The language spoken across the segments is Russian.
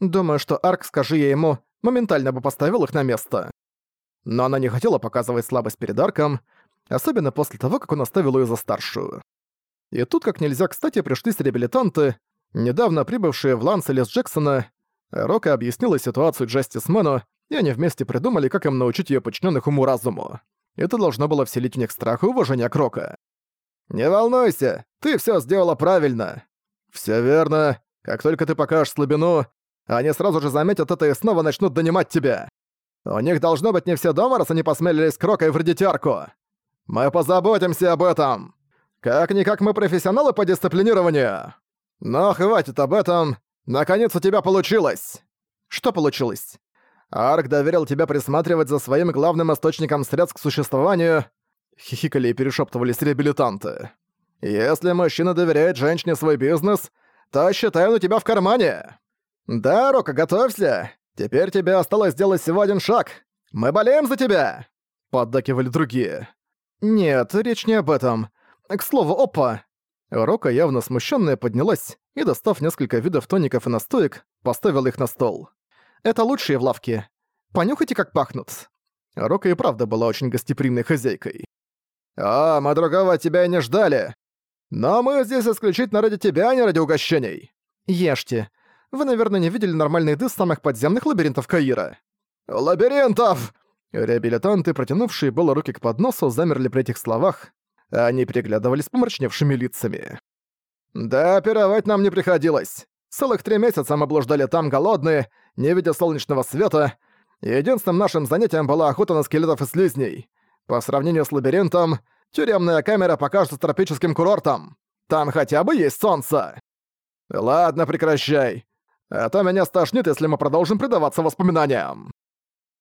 Думаю, что Арк, скажи я ему, моментально бы поставил их на место. Но она не хотела показывать слабость перед Арком, особенно после того, как он оставил ее за старшую. И тут как нельзя кстати пришлись реабилитанты, недавно прибывшие в Ланселес Джексона. Рока объяснила ситуацию Джастисмену, и они вместе придумали, как им научить ее подчиненных уму-разуму. Это должно было вселить в них страх и уважение к Рока. «Не волнуйся, ты все сделала правильно». Все верно. Как только ты покажешь слабину, они сразу же заметят это и снова начнут донимать тебя. У них должно быть не все дома, раз они посмелились к Рока и вредить арку. Мы позаботимся об этом. Как-никак мы профессионалы по дисциплинированию. Но хватит об этом. Наконец у тебя получилось. Что получилось? Арк доверил тебя присматривать за своим главным источником средств к существованию. Хихикали и перешептывались реабилитанты. Если мужчина доверяет женщине свой бизнес, то считай он у тебя в кармане. Да, Рока, готовься. Теперь тебе осталось сделать всего один шаг. Мы болеем за тебя. Поддакивали другие. Нет, речь не об этом. К слову, опа. Рока, явно смущенная, поднялась и, достав несколько видов тоников и настоек, поставила их на стол. Это лучшие в лавке. Понюхайте, как пахнут. Рока и правда была очень гостеприимной хозяйкой. «А, мы другого тебя и не ждали. Но мы здесь исключительно ради тебя, а не ради угощений. Ешьте. Вы, наверное, не видели нормальной еды самых подземных лабиринтов Каира. Лабиринтов! Реабилитанты, протянувшие было руки к подносу, замерли при этих словах, они переглядывались помрачневшими лицами. «Да, пировать нам не приходилось. Целых три месяца мы блуждали там голодные, не видя солнечного света. Единственным нашим занятием была охота на скелетов и слизней. По сравнению с лабиринтом, Тюремная камера покажется тропическим курортом. Там хотя бы есть солнце. Ладно, прекращай. А то меня стошнит, если мы продолжим предаваться воспоминаниям.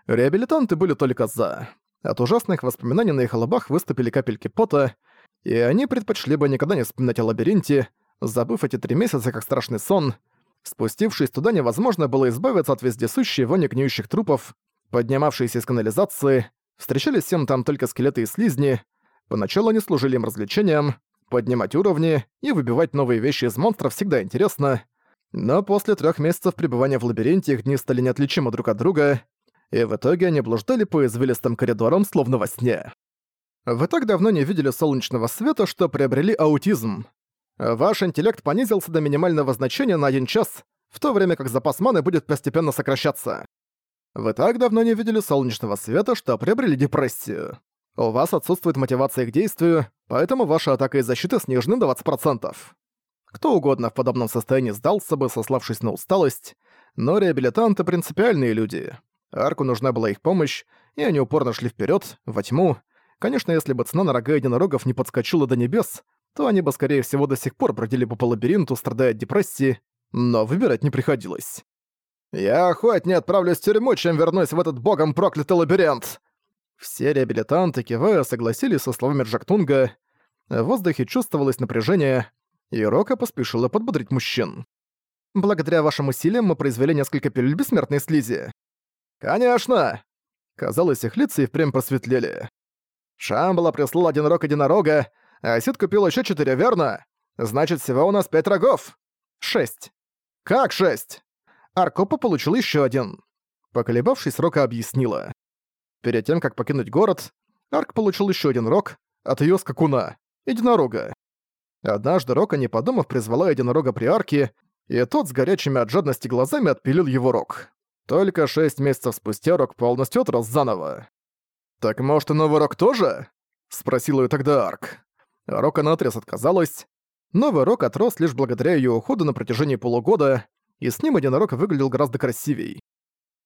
Реабилитанты были только за. От ужасных воспоминаний на их лобах выступили капельки пота, и они предпочли бы никогда не вспоминать о лабиринте, забыв эти три месяца как страшный сон. Спустившись туда, невозможно было избавиться от вездесущей вони гниющих трупов, поднимавшиеся из канализации, встречались всем там только скелеты и слизни, Поначалу они служили им развлечением, поднимать уровни и выбивать новые вещи из монстров всегда интересно, но после трех месяцев пребывания в лабиринте их дни стали неотличимы друг от друга, и в итоге они блуждали по извилистым коридорам, словно во сне. Вы так давно не видели солнечного света, что приобрели аутизм. Ваш интеллект понизился до минимального значения на один час, в то время как запас маны будет постепенно сокращаться. Вы так давно не видели солнечного света, что приобрели депрессию. У вас отсутствует мотивация к действию, поэтому ваша атака и защита снижены до 20%. Кто угодно в подобном состоянии сдался бы, сославшись на усталость, но реабилитанты — принципиальные люди. Арку нужна была их помощь, и они упорно шли вперед, во тьму. Конечно, если бы цена на рога единорогов не подскочила до небес, то они бы, скорее всего, до сих пор бродили по лабиринту, страдая от депрессии, но выбирать не приходилось. «Я хоть не отправлюсь в тюрьму, чем вернусь в этот богом проклятый лабиринт!» Все реабилитанты, кивая, согласились со словами Джактунга. В воздухе чувствовалось напряжение, и Рока поспешила подбодрить мужчин. «Благодаря вашим усилиям мы произвели несколько пилюль бессмертной слизи». «Конечно!» Казалось, их лица и впрямь просветлели. Шамбала прислал один рог единорога, а Сид купил еще четыре, верно? Значит, всего у нас пять рогов. Шесть. Как шесть? Аркопа получил еще один. Поколебавшись, Рока объяснила. Перед тем, как покинуть город, Арк получил еще один рог от её скакуна, единорога. Однажды Рока, не подумав, призвала единорога при арке, и тот с горячими от жадности глазами отпилил его рог. Только шесть месяцев спустя рог полностью отрос заново. «Так может и новый рог тоже?» — спросил её тогда Арк. Рока наотрез отказалась. Новый рог отрос лишь благодаря её уходу на протяжении полугода, и с ним единорог выглядел гораздо красивей.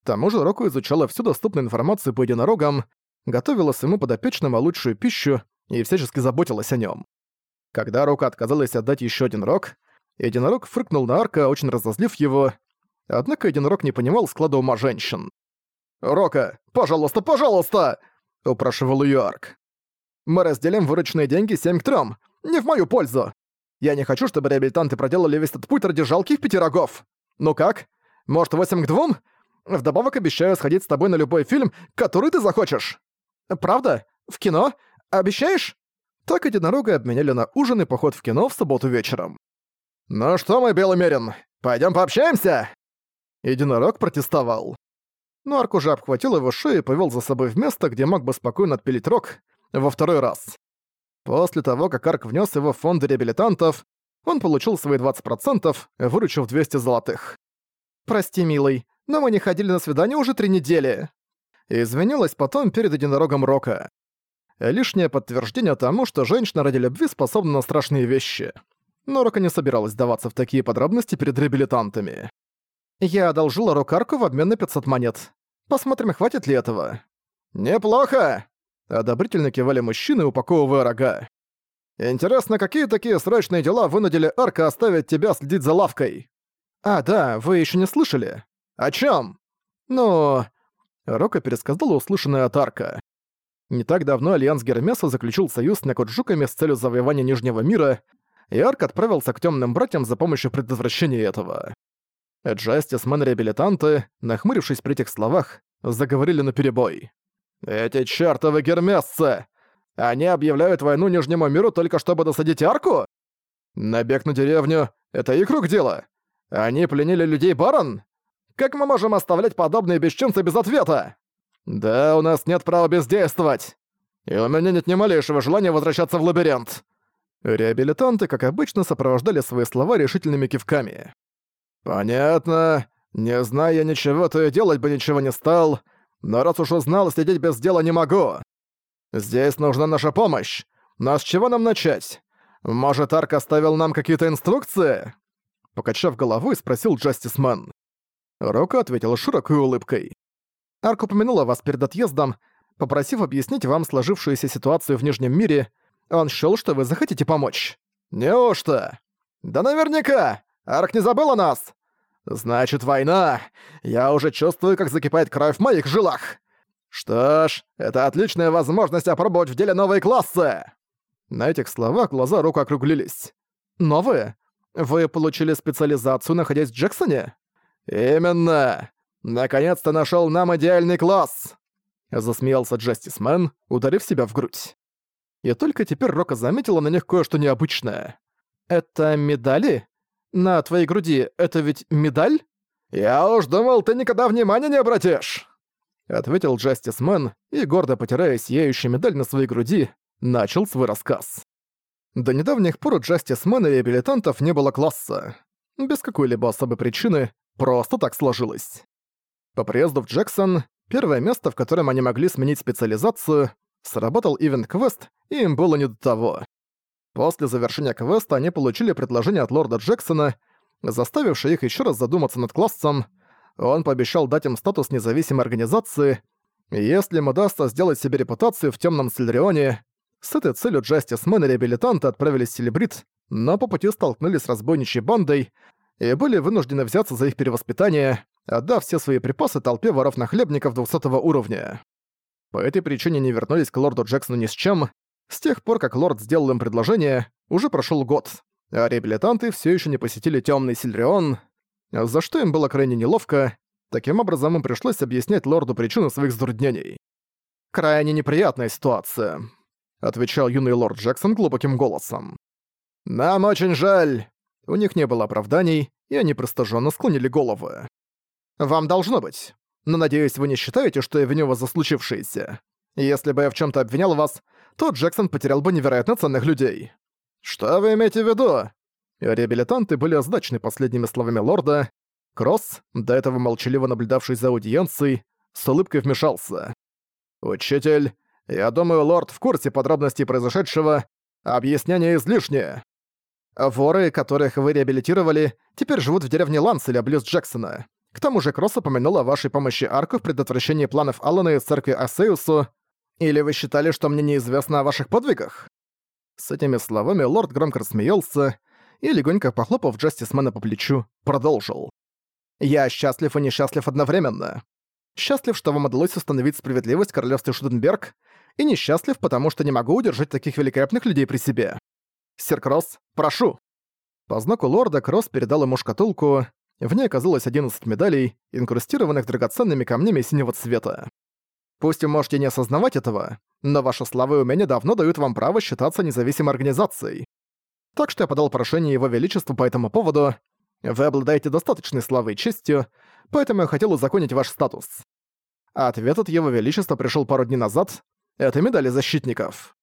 К тому же Року изучала всю доступную информацию по единорогам, готовила своему подопечному лучшую пищу и всячески заботилась о нем. Когда Рока отказалась отдать еще один рог, единорог фыркнул на Арка, очень разозлив его, однако единорог не понимал склада ума женщин. «Рока, пожалуйста, пожалуйста!» — упрашивал ее Арк. «Мы разделим вырученные деньги 7 к 3, не в мою пользу. Я не хочу, чтобы реабилитанты проделали весь этот путь ради жалких пяти рогов. Ну как? Может, 8 к 2? Вдобавок обещаю сходить с тобой на любой фильм, который ты захочешь. Правда? В кино? Обещаешь? Так единорога обменяли на ужин и поход в кино в субботу вечером. «Ну что, мой белый мерин, пойдём пообщаемся?» Единорог протестовал. Но Арк уже обхватил его шею и повел за собой в место, где мог бы спокойно отпилить рог, во второй раз. После того, как Арк внес его в фонды реабилитантов, он получил свои 20%, выручив 200 золотых. «Прости, милый, но мы не ходили на свидание уже три недели». Извинилась потом перед единорогом Рока. Лишнее подтверждение тому, что женщина ради любви способна на страшные вещи. Но Рока не собиралась даваться в такие подробности перед реабилитантами. «Я одолжила Рокарку в обмен на 500 монет. Посмотрим, хватит ли этого». «Неплохо!» — одобрительно кивали мужчины, упаковывая рога. «Интересно, какие такие срочные дела вынудили Арка оставить тебя следить за лавкой?» «А, да, вы еще не слышали?» «О чем? «Ну...» Рока пересказала услышанное от Арка. Не так давно Альянс Гермеса заключил союз с Накоджуками с целью завоевания Нижнего мира, и Арк отправился к Темным Братьям за помощью предотвращения этого. Джастисмен-реабилитанты, нахмурившись при этих словах, заговорили наперебой. «Эти чертовы гермесцы! Они объявляют войну Нижнему миру только чтобы досадить Арку? Набег на деревню — это их рук дело? Они пленили людей барон? Как мы можем оставлять подобные бесчинцы без ответа? Да, у нас нет права бездействовать. И у меня нет ни малейшего желания возвращаться в лабиринт. Реабилитанты, как обычно, сопровождали свои слова решительными кивками. «Понятно. Не зная ничего, то и делать бы ничего не стал. Но раз уж узнал, сидеть без дела не могу. Здесь нужна наша помощь. Но с чего нам начать? Может, Арк оставил нам какие-то инструкции?» Покачав головой, спросил Джастисмен. Рока ответила широкой улыбкой. «Арк упомянула вас перед отъездом, попросив объяснить вам сложившуюся ситуацию в Нижнем мире. Он счёл, что вы захотите помочь». «Неужто?» «Да наверняка! Арк не забыл о нас!» «Значит, война! Я уже чувствую, как закипает кровь в моих жилах!» «Что ж, это отличная возможность опробовать в деле новые классы!» На этих словах глаза рук округлились. «Новые? Вы получили специализацию, находясь в Джексоне?» «Именно! Наконец-то нашел нам идеальный класс!» Засмеялся Джастисмен, ударив себя в грудь. И только теперь Рока заметила на них кое-что необычное. «Это медали?» На твоей груди это ведь медаль? Я уж думал, ты никогда внимания не обратишь. Ответил Джастис Мэн и, гордо потирая сияющую медаль на своей груди, начал свой рассказ. До недавних пор у Джастис Мэна и реабилитантов не было класса. Без какой-либо особой причины, просто так сложилось. По приезду в Джексон, первое место, в котором они могли сменить специализацию, сработал ивент-квест, и им было не до того. После завершения квеста они получили предложение от лорда Джексона, заставившее их еще раз задуматься над классом. Он пообещал дать им статус независимой организации, если им удастся сделать себе репутацию в темном Сильрионе. С этой целью Джастисмен и реабилитанты отправились в Селебрит, но по пути столкнулись с разбойничьей бандой и были вынуждены взяться за их перевоспитание, отдав все свои припасы толпе воров-нахлебников 200 уровня. По этой причине не вернулись к лорду Джексону ни с чем, с тех пор, как лорд сделал им предложение, уже прошел год, а реабилитанты все еще не посетили темный Сильрион, за что им было крайне неловко. Таким образом, им пришлось объяснять лорду причину своих затруднений. «Крайне неприятная ситуация», — отвечал юный лорд Джексон глубоким голосом. «Нам очень жаль». У них не было оправданий, и они простоженно склонили головы. «Вам должно быть. Но надеюсь, вы не считаете, что я виню вас за случившееся. Если бы я в чем то обвинял вас, то Джексон потерял бы невероятно ценных людей. Что вы имеете в виду? Реабилитанты были озадачены последними словами лорда. Кросс, до этого молчаливо наблюдавший за аудиенцией, с улыбкой вмешался. «Учитель, я думаю, лорд в курсе подробностей произошедшего. Объяснение излишнее. Воры, которых вы реабилитировали, теперь живут в деревне Ланселя, близ Джексона. К тому же Кросс упомянул о вашей помощи Арку в предотвращении планов Алана из церкви Асеусу, или вы считали, что мне неизвестно о ваших подвигах?» С этими словами лорд громко рассмеялся и, легонько похлопав Джастисмена по плечу, продолжил. «Я счастлив и несчастлив одновременно. Счастлив, что вам удалось установить справедливость в королевстве Шуденберг, и несчастлив, потому что не могу удержать таких великолепных людей при себе. Сир Кросс, прошу!» По знаку лорда Кросс передал ему шкатулку, в ней оказалось 11 медалей, инкрустированных драгоценными камнями синего цвета. Пусть вы можете не осознавать этого, но ваша слава и умения давно дают вам право считаться независимой организацией. Так что я подал прошение Его Величеству по этому поводу. Вы обладаете достаточной славой и честью, поэтому я хотел узаконить ваш статус. Ответ от Его Величества пришел пару дней назад. Это медали защитников.